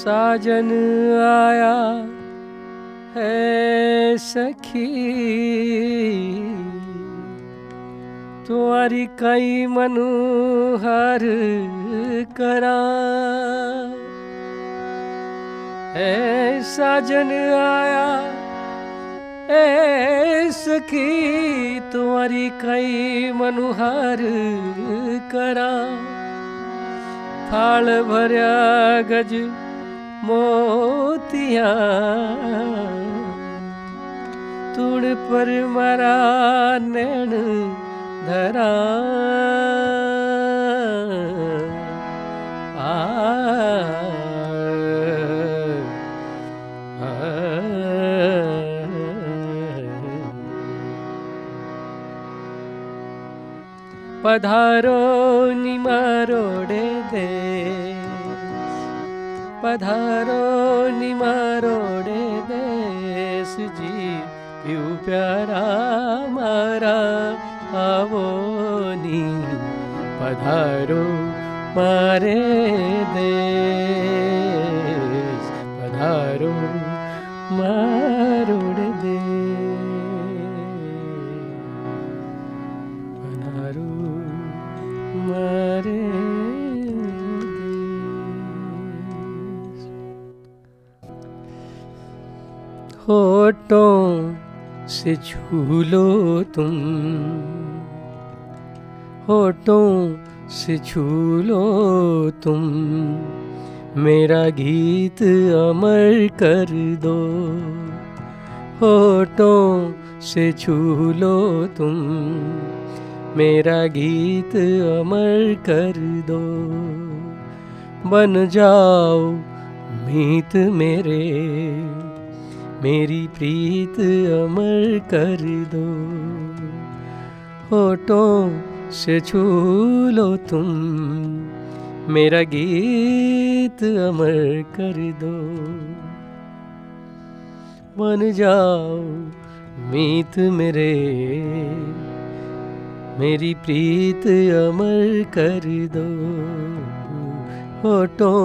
साजन आया है सखी। तुम्हारी कई मनोहर करा है साजन आया ए सखी। तुम्हारी कई मनोहर करा। थाल भरया गज मोतिया। तुण पर नैण धरा। आ, पधारो निमारोड़े दे पधारो निमारोड़े देश जी यू प्यारा मारा आवो नी पधारो मारे देश पधारो मारोड़े होठों से झूलो तुम। होठों से झूलो तुम। मेरा गीत अमर कर दो। होठों से झूलो तुम। मेरा गीत अमर कर दो। बन जाओ मीत मेरे। मेरी प्रीत अमर कर दो। होठों से छू लो तुम, मेरा गीत अमर कर दो। बन जाओ मीत मेरे, मेरी प्रीत अमर कर दो। होठों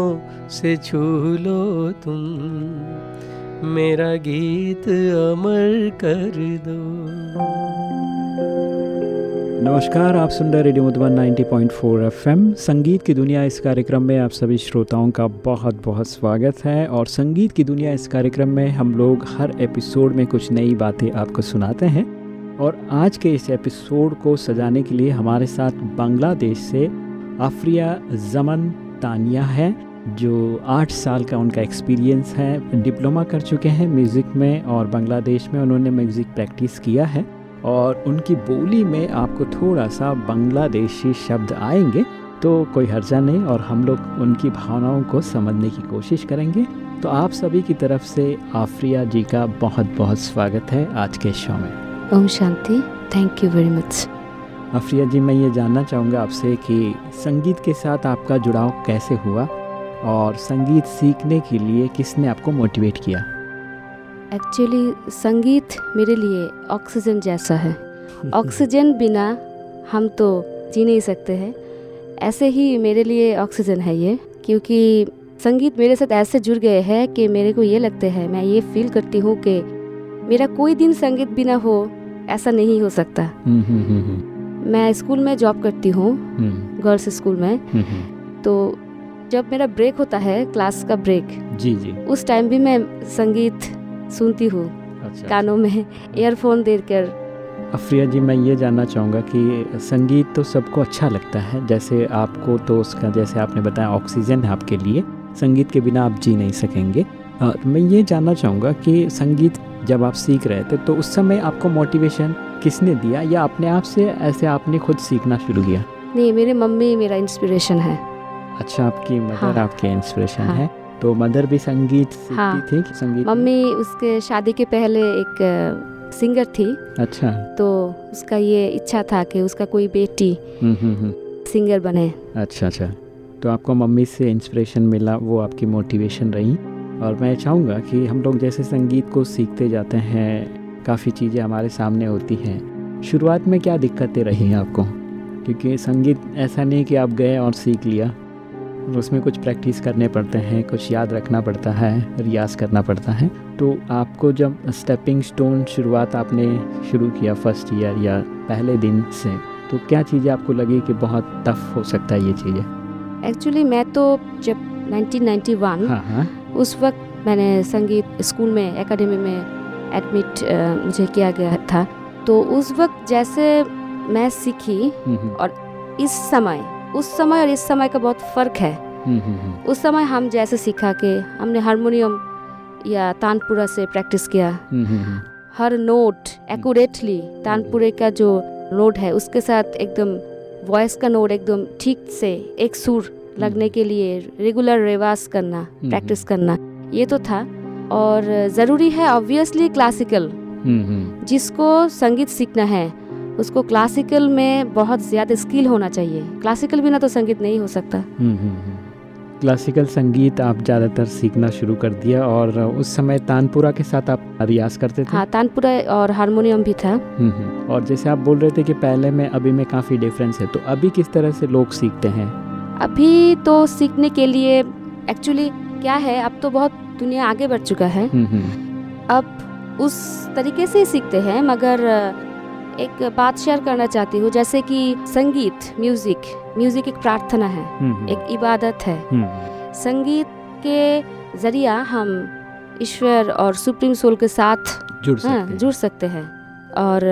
से छू लो तुम मेरा गीत अमर कर दो। नमस्कार, आप सुन रहे रेडियो मधुबन 90.4 एफएम। संगीत की दुनिया इस कार्यक्रम में आप सभी श्रोताओं का बहुत बहुत स्वागत है और संगीत की दुनिया इस कार्यक्रम में हम लोग हर एपिसोड में कुछ नई बातें आपको सुनाते हैं और आज के इस एपिसोड को सजाने के लिए हमारे साथ बांग्लादेश से आफ्रिया जमन तानिया है। जो आठ साल का उनका एक्सपीरियंस है डिप्लोमा कर चुके हैं म्यूज़िक में और बांग्लादेश में उन्होंने म्यूज़िक प्रैक्टिस किया है। और उनकी बोली में आपको थोड़ा सा बांग्लादेशी शब्द आएँगे तो कोई हर्जा नहीं और हम लोग उनकी भावनाओं को समझने की कोशिश करेंगे। तो आप सभी की तरफ़ से आफ्रिया जी का बहुत बहुत स्वागत है आज के शो में। ओम शांति। Thank you very much Afriya ji मैं ये जानना चाहूँगा आपसे कि संगीत के साथ आपका जुड़ाव कैसे हुआ? और संगीत सीखने के लिए किसने आपको मोटिवेट किया? एक्चुअली संगीत मेरे लिए ऑक्सीजन जैसा है। ऑक्सीजन बिना हम तो जी नहीं सकते हैं। ऐसे ही मेरे लिए ऑक्सीजन है ये क्योंकि संगीत मेरे साथ ऐसे जुड़ गए हैं कि मेरे को ये लगता है मैं ये फील करती हूँ कि मेरा कोई दिन संगीत बिना हो ऐसा नहीं हो सकता। हम्म, हम्म, हम्म, मैं स्कूल में जॉब करती हूँ गर्ल्स स्कूल में। तो जब मेरा ब्रेक होता है क्लास का ब्रेक जी जी। उस टाइम भी मैं संगीत सुनती हूँ अच्छा कानों में ईयरफोन देकर अफ्रिया जी मैं ये जानना चाहूँगा कि संगीत तो सबको अच्छा लगता है जैसे आपको तो उसका जैसे आपने बताया ऑक्सीजन है आपके लिए संगीत के बिना आप जी नहीं सकेंगे। और मैं ये जानना चाहूँगा कि संगीत जब आप सीख रहे थे तो उस समय आपको मोटिवेशन किसने दिया या अपने आप से ऐसे आपने खुद सीखना शुरू किया? नहीं मेरे मम्मी मेरा इंस्पिरेशन है। अच्छा आपकी मदर हाँ। आपके इंस्पिरेशन हाँ। है। तो मदर भी संगीत सीखती हाँ। थी संगीत? मम्मी उसके शादी के पहले एक सिंगर थी। अच्छा। तो उसका ये इच्छा था कि उसका कोई बेटी हम्म हम्म हम्म। सिंगर बने। अच्छा अच्छा। तो आपको मम्मी से इंस्पिरेशन मिला वो आपकी मोटिवेशन रही। और मैं चाहूँगा कि हम लोग जैसे संगीत को सीखते जाते हैं काफ़ी चीज़ें हमारे सामने होती हैं। शुरुआत में क्या दिक्कतें रही आपको? क्योंकि संगीत ऐसा नहीं कि आप गए और सीख लिया। उसमें कुछ प्रैक्टिस करने पड़ते हैं कुछ याद रखना पड़ता है रियाज करना पड़ता है। तो आपको जब स्टेपिंग स्टोन शुरुआत आपने शुरू किया फ़र्स्ट ईयर या पहले दिन से तो क्या चीज़ें आपको लगी कि बहुत टफ हो सकता है ये चीज़ें? एक्चुअली मैं तो जब 1991 हाँ हाँ। उस वक्त मैंने संगीत स्कूल में एकेडमी में एडमिट मुझे किया गया था। तो उस वक्त जैसे मैं सीखी हम्म, हम्म, इस समय उस समय और इस समय का बहुत फ़र्क है। हम्म, हम्म, हम्म, उस समय हम जैसे सीखा कि हमने हारमोनियम या तानपुरा से प्रैक्टिस किया। हर नोट एक्यूरेटली तानपुरे का जो नोट है उसके साथ एकदम वॉइस का नोट एकदम ठीक से एक सुर लगने के लिए रेगुलर रिवाज करना प्रैक्टिस करना ये तो था। और ज़रूरी है ऑब्वियसली क्लासिकल जिसको संगीत सीखना है। उसको क्लासिकल में बहुत ज़्यादा स्किल होना चाहिए। क्लासिकल बिना तो संगीत नहीं हो सकता। हम्म, हम्म, हम्म। क्लासिकल संगीत आप ज़्यादातर सीखना शुरू कर दिया और उस समय तानपुरा के साथ आप रियाज करते थे? हाँ तानपुरा और हारमोनियम भी था। हम्म, हम्म। और जैसे आप बोल रहे थे कि पहले में अभी में काफ़ी डिफरेंस है तो अभी किस तरह से लोग सीखते हैं? अभी तो सीखने के लिए एक्चुअली क्या है अब तो बहुत दुनिया आगे बढ़ चुका है। हम्म, हम्म, अब उस तरीके से सीखते हैं मगर एक बात शेयर करना चाहती हूँ जैसे कि संगीत म्यूज़िक म्यूज़िक एक प्रार्थना है हम्म, एक इबादत है। हम्म, संगीत के ज़रिया हम ईश्वर और सुप्रीम सोल के साथ जुड़ सकते हाँ, हैं जुड़ सकते हैं और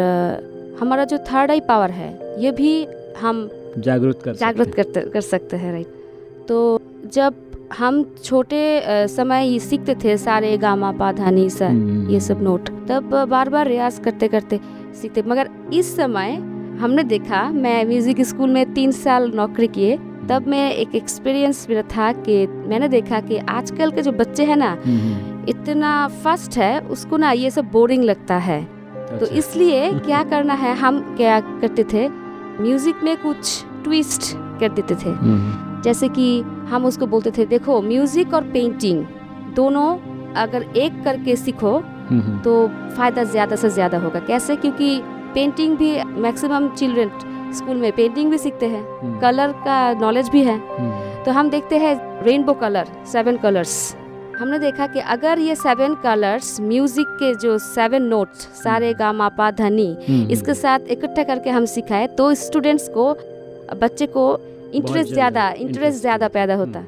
हमारा जो थर्ड आई पावर है ये भी हम जागरूक कर सकते जागृत हैं। करते कर सकते हैं राइट तो जब हम छोटे समय ही सीखते थे सारे गामा पाधानी सा हम्म, ये सब नोट तब बार बार रियाज करते करते सीखते मगर इस समय हमने देखा मैं म्यूज़िक स्कूल में तीन साल नौकरी किए तब मैं एक एक्सपीरियंस मेरा था कि मैंने देखा कि आजकल के जो बच्चे हैं ना हम्म, हम्म, इतना फास्ट है उसको ना ये सब बोरिंग लगता है अच्छा। तो अच्छा। इसलिए क्या करना है हम क्या करते थे म्यूज़िक में कुछ ट्विस्ट कर देते थे हम्म, जैसे कि हम उसको बोलते थे देखो म्यूज़िक और पेंटिंग दोनों अगर एक करके सीखो तो फ़ायदा ज़्यादा से ज़्यादा होगा। कैसे? क्योंकि पेंटिंग भी मैक्सिमम चिल्ड्रन स्कूल में पेंटिंग भी सीखते हैं। हम्म, कलर का नॉलेज भी है। हम्म, तो हम देखते हैं रेनबो कलर सेवन कलर्स हमने देखा कि अगर ये सेवन कलर्स म्यूज़िक के जो सेवन नोट्स सारे गा मा पा धनी हम्म, इसके साथ इकट्ठा करके हम सिखाए तो स्टूडेंट्स को बच्चे को इंटरेस्ट ज़्यादा इंटरेस्ट ज़्यादा पैदा होता।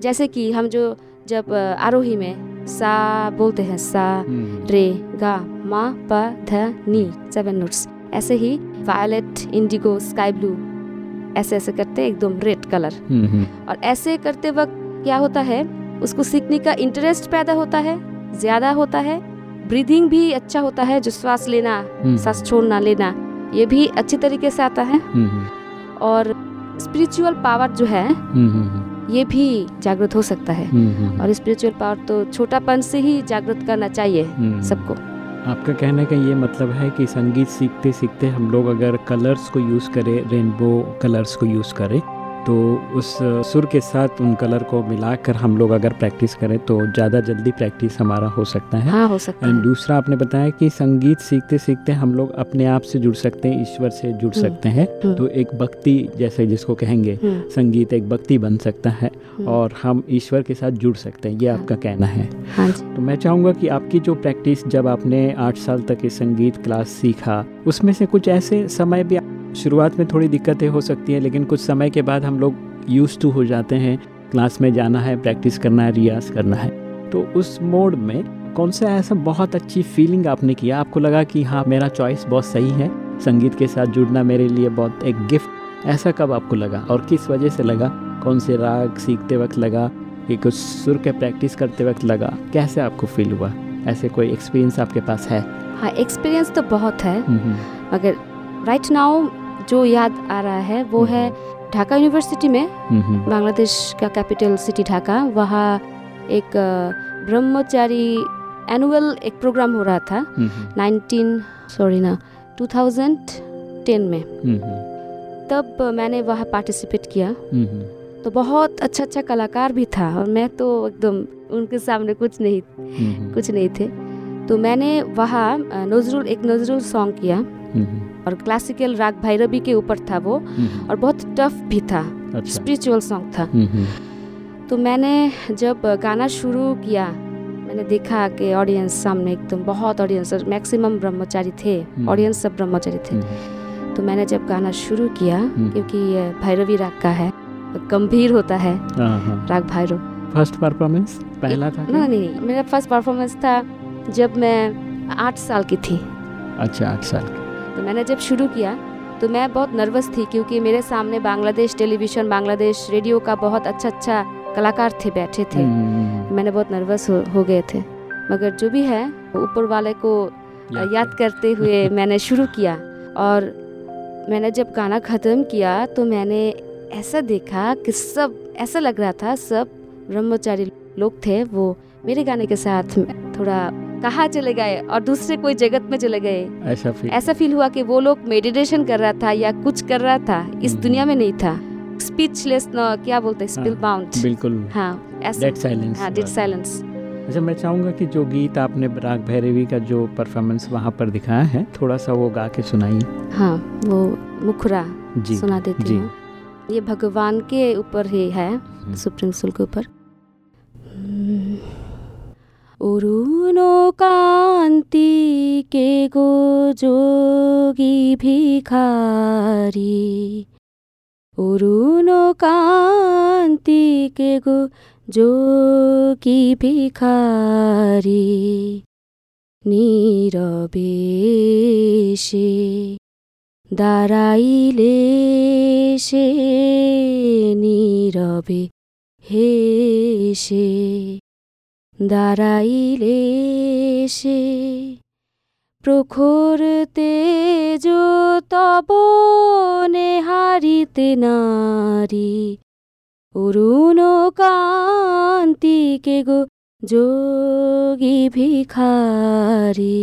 जैसे कि हम जो जब आरोही में सा बोलते हैं सा हम्म, रे गा मा पा ध नी सेवन नोट्स ऐसे ही वायलेट इंडिगो स्काई ब्लू ऐसे ऐसे करते एकदम रेड कलर हम्म, हम्म, और ऐसे करते वक्त क्या होता है? उसको सीखने का इंटरेस्ट पैदा होता है ज़्यादा होता है ब्रीदिंग भी अच्छा होता है जो श्वास लेना सांस छोड़ना लेना ये भी अच्छी तरीके से आता है। और स्पिरिचुअल पावर जो है ये भी जागृत हो सकता है। हम्म, हम्म, और स्पिरिचुअल पावर तो छोटापन से ही जागृत करना चाहिए हम्म। सबको। आपका कहने का ये मतलब है कि संगीत सीखते सीखते हम लोग अगर कलर्स को यूज़ करें रेनबो कलर्स को यूज़ करें तो उस सुर के साथ उन कलर को मिलाकर हम लोग अगर प्रैक्टिस करें तो ज़्यादा जल्दी प्रैक्टिस हमारा हो सकता है। हाँ हो सकता एंड है दूसरा आपने बताया कि संगीत सीखते सीखते हम लोग अपने आप से जुड़ सकते हैं ईश्वर से जुड़ हम्म, सकते हैं। हम्म, तो एक भक्ति जैसे जिसको कहेंगे हम्म, संगीत एक भक्ति बन सकता है और हम ईश्वर के साथ जुड़ सकते हैं ये हाँ। आपका कहना है। हाँ तो मैं चाहूँगा कि आपकी जो प्रैक्टिस जब आपने आठ साल तक ये संगीत क्लास सीखा उसमें से कुछ ऐसे समय भी शुरुआत में थोड़ी दिक्कतें हो सकती हैं लेकिन कुछ समय के बाद हम लोग यूज़ टू हो जाते हैं क्लास में जाना है प्रैक्टिस करना है रियाज करना है। तो उस मोड में कौन सा ऐसा बहुत अच्छी फीलिंग आपने किया? आपको लगा कि हाँ मेरा चॉइस बहुत सही है संगीत के साथ जुड़ना मेरे लिए बहुत एक गिफ्ट ऐसा कब आपको लगा? और किस वजह से लगा? कौन से राग सीखते वक्त लगा? कि कुछ सुर के प्रैक्टिस करते वक्त लगा? कैसे आपको फील हुआ? ऐसे कोई एक्सपीरियंस आपके पास है? हाँ एक्सपीरियंस तो बहुत है हम्म, मगर राइट नाउ जो याद आ रहा है वो है ढाका यूनिवर्सिटी में हम्म, हम्म, बांग्लादेश का कैपिटल सिटी ढाका। वहाँ एक ब्रह्मचारी एनुअल एक प्रोग्राम हो रहा था हम्म, हम्म, 19 सॉरी ना 2010 में। हम्म, हम्म, तब मैंने वहाँ पार्टिसिपेट किया। हम्म, हम्म, तो बहुत अच्छा अच्छा कलाकार भी था और मैं तो एकदम उनके सामने कुछ नहीं हम्म, हम्म, कुछ नहीं थे। तो मैंने वहाँ नजरुल एक नजरुल सॉन्ग किया। हम्म, हम्म, और क्लासिकल राग भैरवी के ऊपर था वो हम्म, और बहुत टफ भी था अच्छा। स्पिरिचुअल सॉन्ग था। हम्म, हम्म, तो मैंने जब गाना शुरू किया मैंने देखा कि ऑडियंस सामने एकदम बहुत ऑडियंस मैक्सिमम ब्रह्मचारी थे हम्म। ऑडियंस सब ब्रह्मचारी थे। हम्म, तो मैंने जब गाना शुरू किया हम्म। क्योंकि ये भैरवी राग का है गंभीर होता है हाँ हाँ। राग भैरव। फ़र्स्ट परफॉर्मेंस पहला था ना नहीं नहीं मेरा फ़र्स्ट परफॉर्मेंस था जब मैं आठ साल की थी। अच्छा आठ साल तो मैंने जब शुरू किया तो मैं बहुत नर्वस थी क्योंकि मेरे सामने बांग्लादेश टेलीविज़न बांग्लादेश रेडियो का बहुत अच्छा अच्छा कलाकार थे बैठे थे। हम्म, मैंने बहुत नर्वस हो, हो गए थे। मगर जो भी है ऊपर वाले को याद याद करते हुए मैंने शुरू किया और मैंने जब गाना ख़त्म किया तो मैंने ऐसा देखा कि सब ऐसा लग रहा था सब ब्रह्मचारी लोग थे वो मेरे गाने के साथ थोड़ा कहाँ चले गए और दूसरे कोई जगत में चले गए? ऐसा फील ऐसा फील हुआ कि वो लोग मेडिटेशन कर रहा था या कुछ कर रहा था इस हम्म। दुनिया में नहीं था। स्पीचलेस क्या बोलते हैं? स्पिल हाँ, बाउंड बिल्कुल। हाँ ऐसा। डेड साइलेंस हाँ डेड साइलेंस अच्छा मैं चाहूँगा कि जो गीत आपने राग भैरवी का जो परफॉर्मेंस वहाँ पर दिखाया है थोड़ा सा वो गा के सुनाइए। हाँ वो मुखरा जी सुना देती जी। हूँ। ये भगवान के ऊपर ही है हम्म। सुप्रीम सोल के ऊपर। অরুণ কান্তি কে গো যোগী ভিখারি। অরুণ কান্তি কে গো যোগী ভিখারি। নীরবে সে দাঁড়াইলে সে নীরবে হেসে দাঁড়াইলে সে প্রখর তেজ তব নেহারিতে নারী অরুণ কান্তিকে গো जोगी भिखारी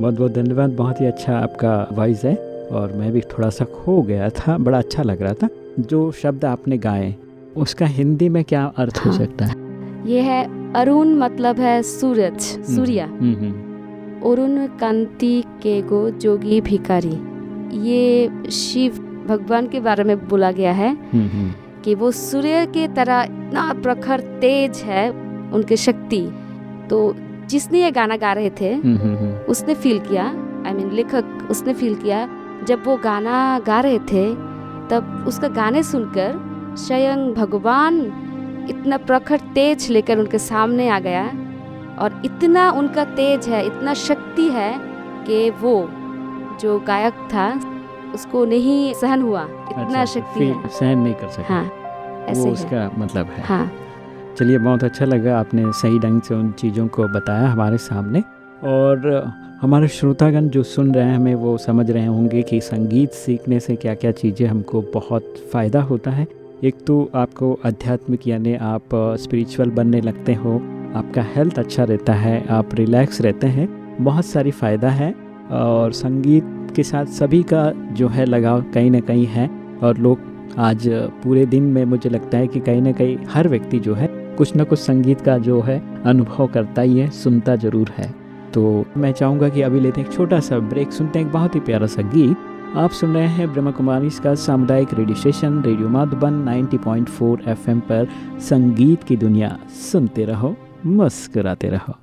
बहुत बहुत धन्यवाद बहुत ही अच्छा आपका वॉइस है और मैं भी थोड़ा सा खो गया था बड़ा अच्छा लग रहा था जो शब्द आपने गाए उसका हिंदी में क्या अर्थ हो हाँ। सकता है ये है अरुण मतलब है सूरज सूर्य। हम्म, हम्म, अरुण कांति के गो जोगी भिकारी ये शिव भगवान के बारे में बोला गया है हम्म, हम्म, कि वो सूर्य के तरह इतना प्रखर तेज है उनकी शक्ति। तो जिसने ये गाना गा रहे थे हम्म, हम्म, हम्म, उसने फील किया आई I मीन mean, लेखक उसने फील किया। जब वो गाना गा रहे थे तब उसका गाने सुनकर स्वयं भगवान इतना प्रखर तेज लेकर उनके सामने आ गया और इतना उनका तेज है इतना शक्ति है कि वो जो गायक था उसको नहीं सहन हुआ। इतना अच्छा, शक्ति है। सहन नहीं कर सके। हाँ ऐसे वो उसका मतलब है। हाँ। चलिए बहुत अच्छा लगा आपने सही ढंग से उन चीज़ों को बताया हमारे सामने। और हमारे श्रोतागण जो सुन रहे हैं हमें वो समझ रहे होंगे कि संगीत सीखने से क्या क्या चीज़ें हमको बहुत फ़ायदा होता है। एक तो आपको आध्यात्मिक यानी आप स्पिरिचुअल बनने लगते हो, आपका हेल्थ अच्छा रहता है, आप रिलैक्स रहते हैं, बहुत सारी फ़ायदा है, और संगीत के साथ सभी का जो है लगाव कहीं ना कहीं है, और लोग आज पूरे दिन में मुझे लगता है कि कहीं ना कहीं हर व्यक्ति जो है, कुछ ना कुछ संगीत का जो है अनुभव करता ही है, सुनता ज़रूर है। तो मैं चाहूँगा कि अभी लेते हैं एक छोटा सा ब्रेक सुनते हैं एक बहुत ही प्यारा सा गीत। आप सुन रहे हैं ब्रह्म कुमारी का सामुदायिक radio station, radio Madhuban 90.4 FM पर संगीत की दुनिया। सुनते रहो, मुस्कुराते रहो।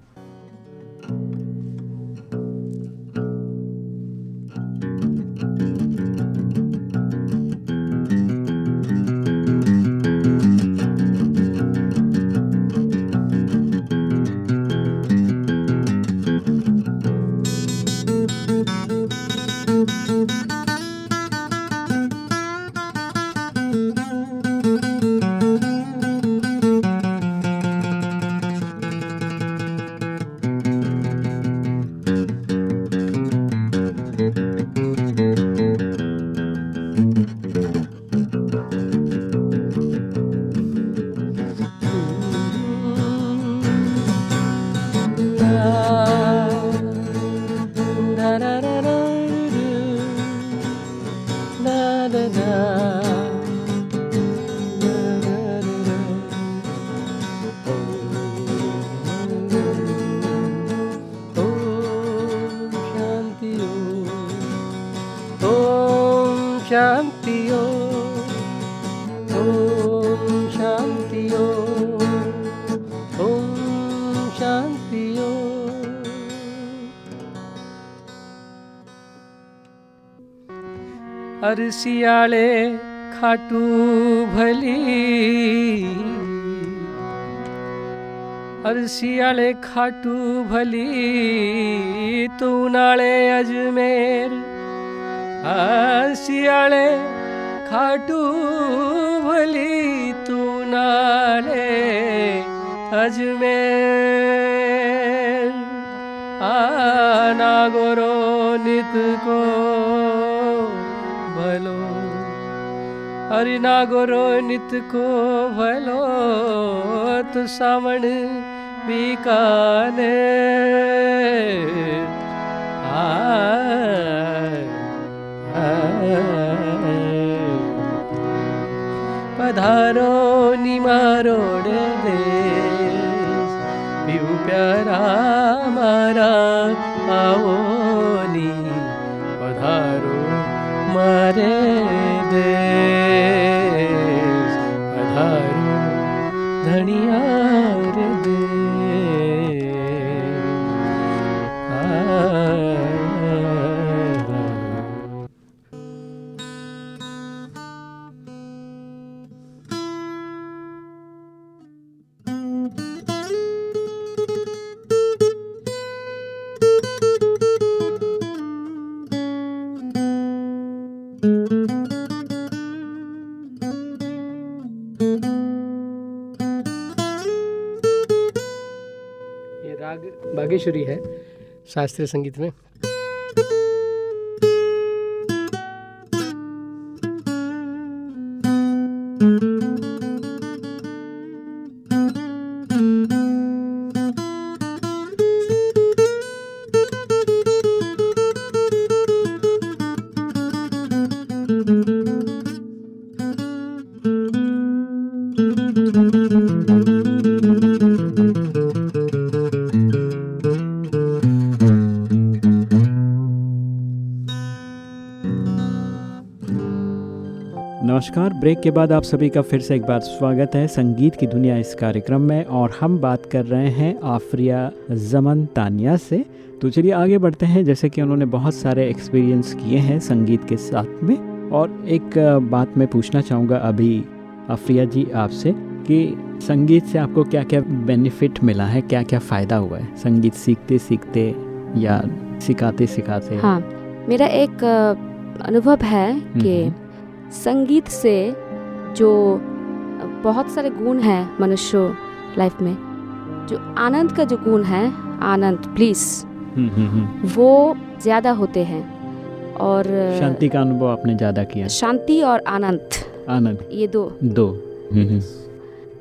अरसियाले खाटू भली। अरसियाले खाटू भली, तू नाले अजमेर। आसियाले खाटू भली, तू नाले अजमेर। आना गोरो नित को हरि नागोरो नित को भलो तो सावण बीकाने। पधारो निमारोड देश पीऊ प्यारा मारा नी। पधारो मारे धनिया रे बागेश्वरी है शास्त्रीय संगीत में। नमस्कार। ब्रेक के बाद आप सभी का फिर से एक बार स्वागत है संगीत की दुनिया इस कार्यक्रम में और हम बात कर रहे हैं आफरिया जमन तानिया से। तो चलिए आगे बढ़ते हैं। जैसे कि उन्होंने बहुत सारे एक्सपीरियंस किए हैं संगीत के साथ में। और एक बात मैं पूछना चाहूँगा अभी आफरिया जी आपसे कि संगीत से आपको क्या क्या बेनिफिट मिला है? क्या क्या फ़ायदा हुआ है? संगीत सीखते सीखते या सिखाते सिखाते? हाँ मेरा एक अनुभव है कि हम्म। संगीत से जो बहुत सारे गुण हैं मनुष्य लाइफ में जो आनंद का जो गुण है आनंद प्लीज़ हम्म, हम्म, हम्म। वो ज़्यादा होते हैं और शांति का अनुभव आपने ज़्यादा किया। शांति और आनंद। आनंद। ये दो। दो।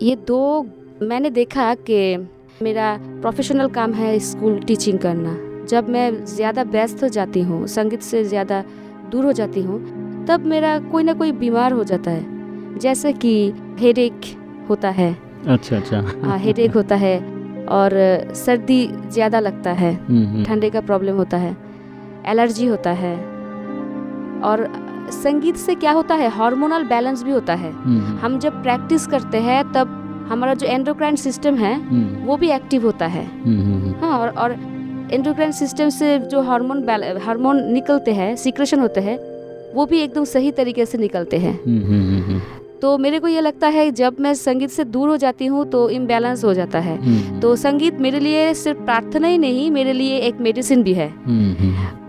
ये दो मैंने देखा कि मेरा प्रोफेशनल काम है स्कूल टीचिंग करना। जब मैं ज़्यादा व्यस्त हो जाती हूँ संगीत से ज़्यादा दूर हो जाती हूँ तब मेरा कोई ना कोई बीमार हो जाता है जैसे कि हेडेक होता है। अच्छा अच्छा। हाँ हेडेक होता है और सर्दी ज़्यादा लगता है हम्म, हम्म। ठंडे का प्रॉब्लम होता है एलर्जी होता है और संगीत से क्या होता है हार्मोनल बैलेंस भी होता है। हम्म। हम जब प्रैक्टिस करते हैं तब हमारा जो एंडोक्राइन सिस्टम है वो भी एक्टिव होता है। हाँ और और एंडोक्राइन सिस्टम से जो हार्मोन हार्मोन निकलते हैं सिक्रेशन होते हैं वो भी एकदम सही तरीके से निकलते हैं। हम्म, हम्म, हम्म, तो मेरे को ये लगता है जब मैं संगीत से दूर हो जाती हूँ तो इम्बैलेंस हो जाता है। तो संगीत मेरे लिए सिर्फ़ प्रार्थना ही नहीं मेरे लिए एक मेडिसिन भी है।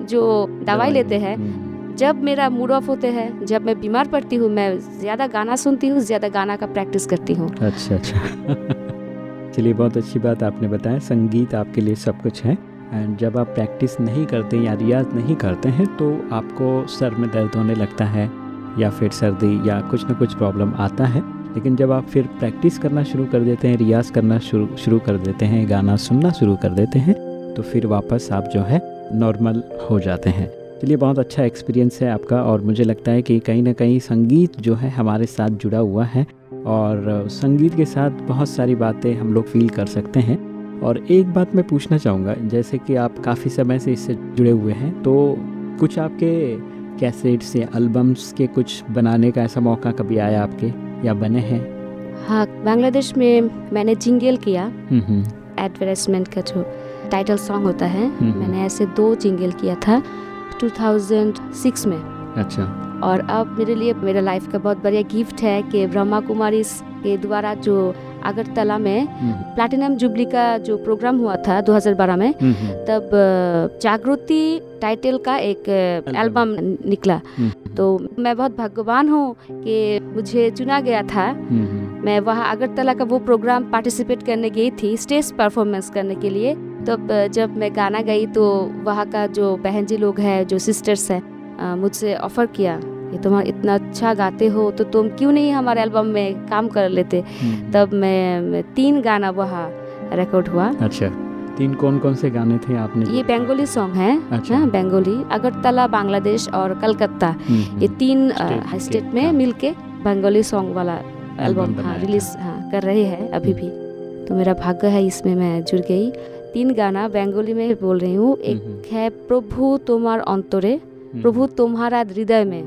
जो दवाई लेते हैं। जब मेरा मूड ऑफ़ होते हैं जब मैं बीमार पड़ती हूँ मैं ज़्यादा गाना सुनती हूँ ज़्यादा गाना का प्रैक्टिस करती हूँ। अच्छा अच्छा। चलिए बहुत अच्छी बात आपने बताया। संगीत आपके लिए सब कुछ है। एंड जब आप प्रैक्टिस नहीं करते या रियाज नहीं करते हैं तो आपको सर में दर्द होने लगता है या फिर सर्दी या कुछ ना कुछ प्रॉब्लम आता है। लेकिन जब आप फिर प्रैक्टिस करना शुरू कर देते हैं, रियाज करना शुरू शुरू कर देते हैं, गाना सुनना शुरू कर देते हैं तो फिर वापस आप जो है नॉर्मल हो जाते हैं। चलिए, बहुत अच्छा एक्सपीरियंस है आपका और मुझे लगता है कि कहीं ना कहीं संगीत जो है हमारे साथ जुड़ा हुआ है और संगीत के साथ बहुत सारी बातें हम लोग फील कर सकते हैं। और एक बात मैं पूछना चाहूँगा जैसे कि आप काफ़ी समय से इससे जुड़े हुए हैं तो कुछ आपके कैसेट्स या एल्बम्स के कुछ बनाने का ऐसा मौका कभी आया आपके या बने हैं? हाँ बांग्लादेश में मैंने जिंगल किया। हम्म, हम्म, एडवर्टाइजमेंट का जो टाइटल सॉन्ग होता है हम्म। मैंने ऐसे दो जिंगल किया था 2006 में। अच्छा। और अब मेरे लिए मेरा लाइफ का बहुत बढ़िया गिफ्ट है कि ब्रह्मा कुमारी के द्वारा जो अगरतला में हम्म, प्लैटिनम जुबली का जो प्रोग्राम हुआ था 2012 में हम्म, हम्म, तब जागृति टाइटल का एक एल्बम निकला। हम्म, तो मैं बहुत भाग्यवान हूँ कि मुझे चुना गया था। हम्म, हम्म, मैं वहाँ अगरतला का वो प्रोग्राम पार्टिसिपेट करने गई थी स्टेज परफॉर्मेंस करने के लिए। तब जब मैं गाना गई तो वहाँ का जो बहन जी लोग हैं जो सिस्टर्स हैं मुझसे ऑफ़र किया। कि तुम इतना अच्छा गाते हो तो तुम क्यों नहीं हमारे एल्बम में काम कर लेते? हम्म, तब मैं तीन गाना वहाँ रिकॉर्ड हुआ। अच्छा तीन कौन कौन से गाने थे आपने ये बंगाली सॉन्ग है अच्छा। हाँ बंगाली अगरतला बांग्लादेश और कलकत्ता हम्म, हम्म, ये तीन स्टेट स्टेट में हाँ। मिलके बंगाली सॉन्ग वाला एल्बम हाँ रिलीज़ हाँ कर रहे हैं अभी भी। तो मेरा भाग्य है इसमें मैं जुड़ गई। तीन गाना बंगाली में बोल रही हूँ। एक है प्रभु तुम्हार अंतरे प्रभु तुम्हारा हृदय में।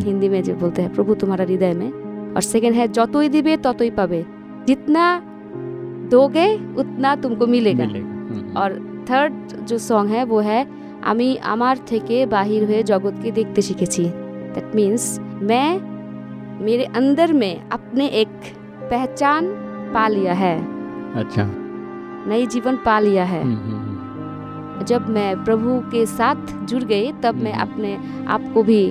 हिंदी में जो बोलते हैं प्रभु तुम्हारा हृदय में और सेकंड है যতই দিবে ততই পাবে जितना दोगे उतना तुमको मिलेगा मिलेगा, हम्म, और থার্ড जो सॉन्ग है वो है আমি আমার থেকে বাহির হয়ে জগৎকে দেখতে শিখেছি दैट मीन्स मैं मेरे अंदर में अपने एक पहचान पा लिया है अच्छा नई जीवन पा लिया है हम्म, हम्म, हम्म, जब मैं प्रभु के साथ जुड़ गई तब मैं हम्म। अपने आप को भी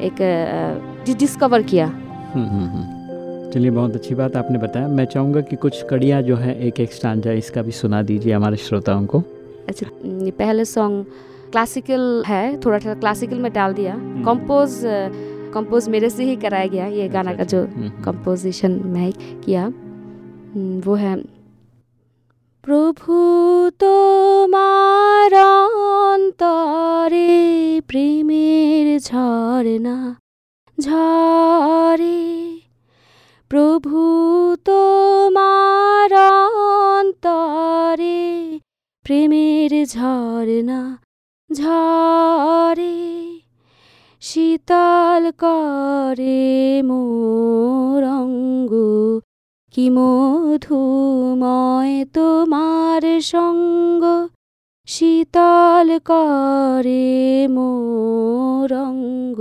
एक डिस्कवर किया। हम्म, हम्म, हम्म। चलिए बहुत अच्छी बात आपने बताया। मैं चाहूँगा कि कुछ कड़ियाँ जो है एक एक स्टांजा इसका भी सुना दीजिए हमारे श्रोताओं को। अच्छा पहले सॉन्ग क्लासिकल है थोड़ा थोड़ा क्लासिकल में डाल दिया। कंपोज कंपोज मेरे से ही कराया गया ये गाना का अच्छा, जो। कंपोजिशन में किया। वो है প্রভু তোমার অন্তরে প্রেমের ঝরনা ঝরে। প্রভু তোমার অন্তরে প্রেমের ঝরনা ঝরে। শীতল করে মোর অঙ্গ কি মধুময় তোমার সঙ্গ? শীতল করে মোর অঙ্গ।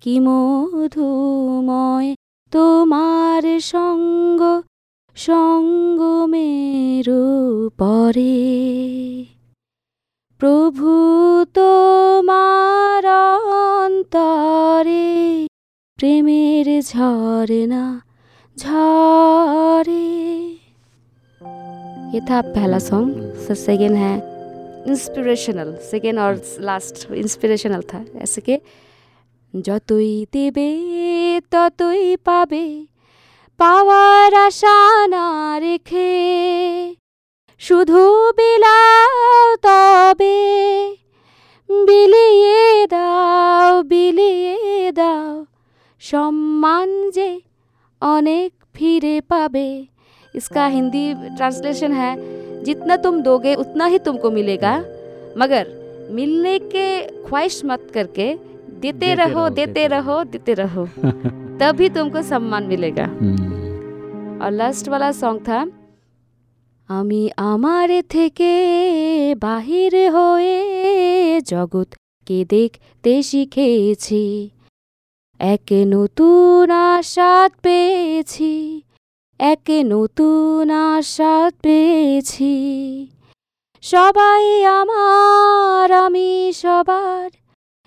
কি মধুময় তোমার সঙ্গ? সঙ্গ মেরু পরে। প্রভু তোমার অন্তরে প্রেমের ঝরনা झरे ये था पहला सॉन्ग सेकेंड है इंस्पिरेशनल सेकेंड और लास्ट इंस्पिरेशनल था ऐसे के যতই দেবে ততই পাবে পাওয়ার আশা না রেখে শুধু বিলাও তবে বিলিয়ে দাও বিলিয়ে দাও সম্মান যে अनेक फिरे पाबे इसका हिंदी ट्रांसलेशन है जितना तुम दोगे उतना ही तुमको मिलेगा मगर मिलने के ख्वाहिश मत करके देते देते रहो रहो, देते देते रहो देते रहो तभी तुमको सम्मान मिलेगा हम्म, और लास्ट वाला सॉन्ग था আমি আমার থেকে বাহির হয়ে জগৎকে দেখতে শিখেছি এক নতুন আশাদ পেয়েছি এক নতুন আশাদ পেয়েছি সবাই আমার আমি সবার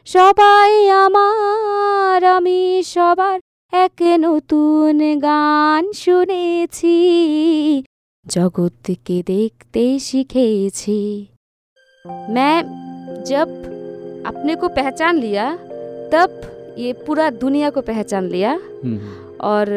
সবাই আমার আমি সবার এক নতুন গান শুনেছি জগৎকে দেখতে শিখেছি मैं जब अपने को पहचान लिया तब ये पूरा दुनिया को पहचान लिया। हम्म, और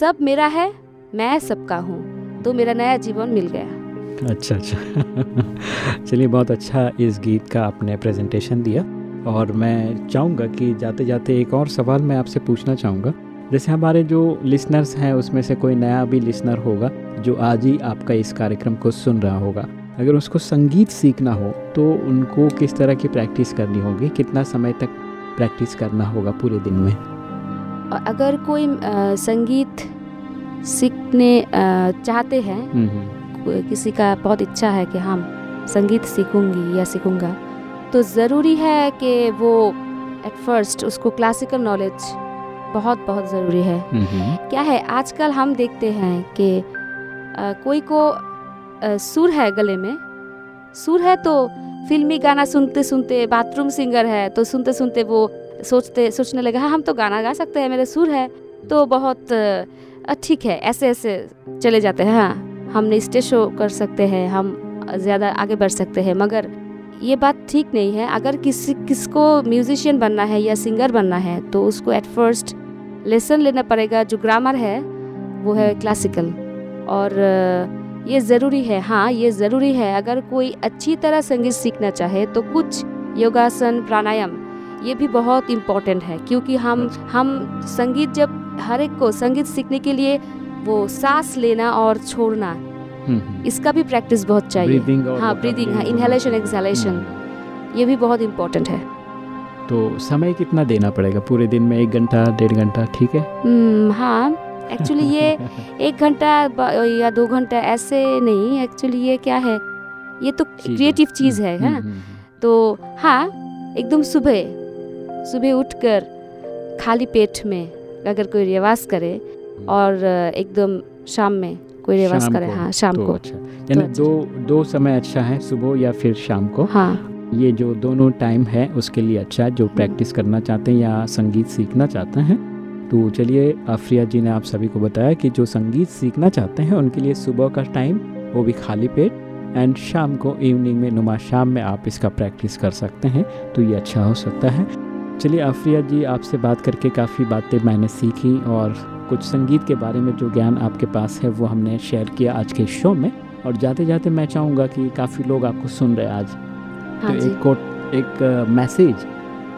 सब मेरा है मैं सबका हूँ तो मेरा नया जीवन मिल गया। अच्छा अच्छा। चलिए बहुत अच्छा इस गीत का आपने प्रेजेंटेशन दिया। और मैं चाहूँगा कि जाते जाते एक और सवाल मैं आपसे पूछना चाहूँगा। जैसे हमारे जो लिसनर्स हैं उसमें से कोई नया भी लिसनर होगा जो आज ही आपका इस कार्यक्रम को सुन रहा होगा। अगर उसको संगीत सीखना हो तो उनको किस तरह की प्रैक्टिस करनी होगी? कितना समय तक प्रैक्टिस करना होगा पूरे दिन में। और अगर कोई संगीत सीखने चाहते हैं हम्म, हम्म, किसी का बहुत इच्छा है कि हम संगीत सीखूँगी या सीखूँगा तो ज़रूरी है कि वो एट फ़र्स्ट उसको क्लासिकल नॉलेज बहुत बहुत ज़रूरी है। हम्म, क्या है आजकल हम देखते हैं कि कोई को सुर है गले में सुर है तो फिल्मी गाना सुनते सुनते बाथरूम सिंगर है तो सुनते सुनते वो सोचते, सोचने लगे हाँ हम तो गाना गा सकते हैं, मेरे सुर है। तो बहुत ठीक है, ऐसे ऐसे चले जाते हैं हाँ। हमने स्टेज शो कर सकते हैं, हम ज़्यादा आगे बढ़ सकते हैं, मगर ये बात ठीक नहीं है। अगर किसी, किसको म्यूजिशियन बनना है या सिंगर बनना है तो उसको एट फ़र्स्ट लेसन लेना पड़ेगा। जो ग्रामर है, वो है क्लासिकल और ये ज़रूरी है हाँ ये ज़रूरी है अगर कोई अच्छी तरह संगीत सीखना चाहे तो कुछ योगासन प्राणायाम ये भी बहुत इम्पोर्टेंट है क्योंकि हम हम संगीत जब हर एक को संगीत सीखने के लिए वो सांस लेना और छोड़ना हम्म, हम्म। इसका भी प्रैक्टिस बहुत चाहिए Breathing हाँ ब्रीदिंग हाँ। Inhalation exhalation hmm. ये भी बहुत इम्पोर्टेंट है तो समय कितना देना पड़ेगा पूरे दिन में एक घंटा डेढ़ घंटा ठीक है हाँ एक्चुअली ये एक घंटा या दो घंटा ऐसे नहीं एक्चुअली ये क्या है? ये तो क्रिएटिव चीज़ है। हम्म, हाँ हम्म, हम्म। तो हाँ एकदम सुबह सुबह उठकर खाली पेट में अगर कोई रिवाज करे और एकदम शाम में कोई रिवाज करे हाँ शाम तो को। अच्छा। यानी अच्छा। दो दो समय अच्छा है सुबह या फिर शाम को। हाँ। ये जो दोनों टाइम है उसके लिए अच्छा है जो प्रैक्टिस करना चाहते हैं या संगीत सीखना चाहते हैं तो चलिए आफरिया जी ने आप सभी को बताया कि जो संगीत सीखना चाहते हैं उनके लिए सुबह का टाइम वो भी खाली पेट एंड शाम को इवनिंग में नुमा शाम में आप इसका प्रैक्टिस कर सकते हैं तो ये अच्छा हो सकता है। चलिए आफरिया जी आपसे बात करके काफ़ी बातें मैंने सीखी और कुछ संगीत के बारे में जो ज्ञान आपके पास है वो हमने शेयर किया आज के शो में और जाते जाते मैं चाहूँगा कि काफ़ी लोग आपको सुन रहे हैं आज। हाँ तो एक कोट एक मैसेज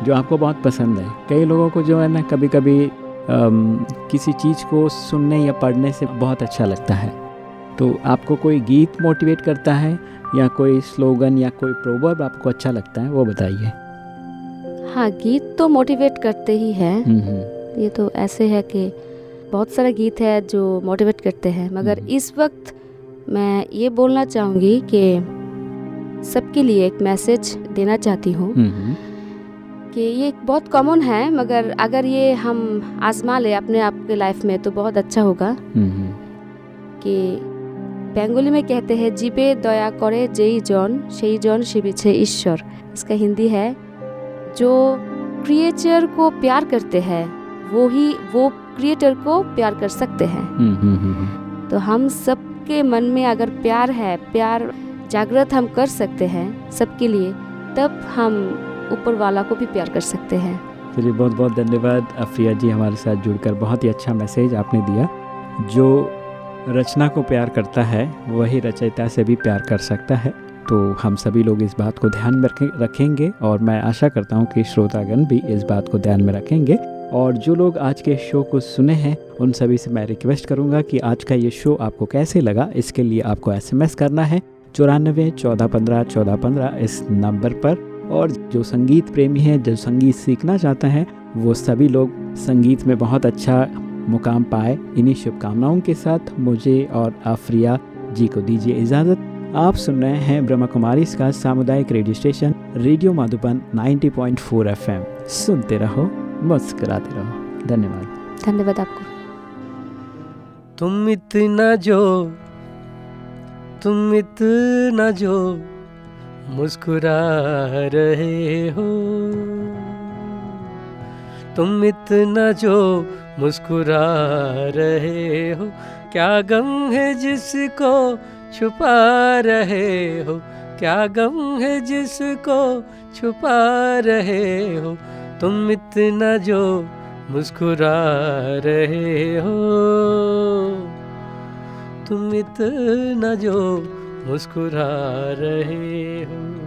जो आपको बहुत पसंद है। कई लोगों को जो है ना कभी कभी किसी चीज़ को सुनने या पढ़ने से बहुत अच्छा लगता है। तो आपको कोई गीत मोटिवेट करता है या कोई स्लोगन या कोई प्रोवर्ब आपको अच्छा लगता है वो बताइए। हाँ गीत तो मोटिवेट करते ही हैं। हम्म, हम्म, ये तो ऐसे है कि बहुत सारे गीत है जो मोटिवेट करते हैं। मगर हम्म। इस वक्त मैं ये बोलना चाहूँगी कि सबके लिए एक मैसेज देना चाहती हूँ। कि ये बहुत कॉमन है मगर अगर ये हम आजमा ले अपने आप के लाइफ में तो बहुत अच्छा होगा। कि बेंगोली में कहते हैं जीबे दया करे जेई जन से जन से पीछे ईश्वर। इसका हिंदी है जो क्रिएचर को प्यार करते हैं वो ही वो क्रिएटर को प्यार कर सकते हैं। तो हम सबके मन में अगर प्यार है प्यार जागृत हम कर सकते हैं सबके लिए तब हम ऊपर वाला को भी प्यार कर सकते हैं। चलिए बहुत बहुत धन्यवाद अफिया जी हमारे साथ जुड़कर। बहुत ही अच्छा मैसेज आपने दिया। जो रचना को प्यार करता है, वही रचयिता से भी प्यार कर सकता है। तो हम सभी लोग इस बात को ध्यान में रखें, रखेंगे और मैं आशा करता हूँ कि श्रोतागण भी इस बात को ध्यान में रखेंगे। और जो लोग आज के शो को सुने हैं, उन सभी से मैं रिक्वेस्ट करूँगा कि आज का ये शो आपको कैसे लगा, इसके लिए आपको एसएमएस करना है। चौरानबे चौदह पंद्रह चौदह पंद्रह इस नंबर पर और जो संगीत प्रेमी हैं जो संगीत सीखना चाहते हैं वो सभी लोग संगीत में बहुत अच्छा मुकाम पाए। इन्हीं शुभकामनाओं के साथ मुझे और आफरिया जी को दीजिए इजाज़त। आप सुन रहे हैं ब्रह्मा कुमारी इसका सामुदायिक radio station radio Madhuban 90.4 FM. सुनते रहो मुस्कुराते रहो। धन्यवाद। धन्यवाद आपको। तुम इतना जो तुम इतना जो मुस्कुरा रहे हो। तुम इतना जो मुस्कुरा रहे हो, क्या गम है जिसको छुपा रहे हो? क्या गम है जिसको छुपा रहे हो? तुम इतना जो मुस्कुरा रहे हो। तुम इतना जो मुस्कुरा रहे हो।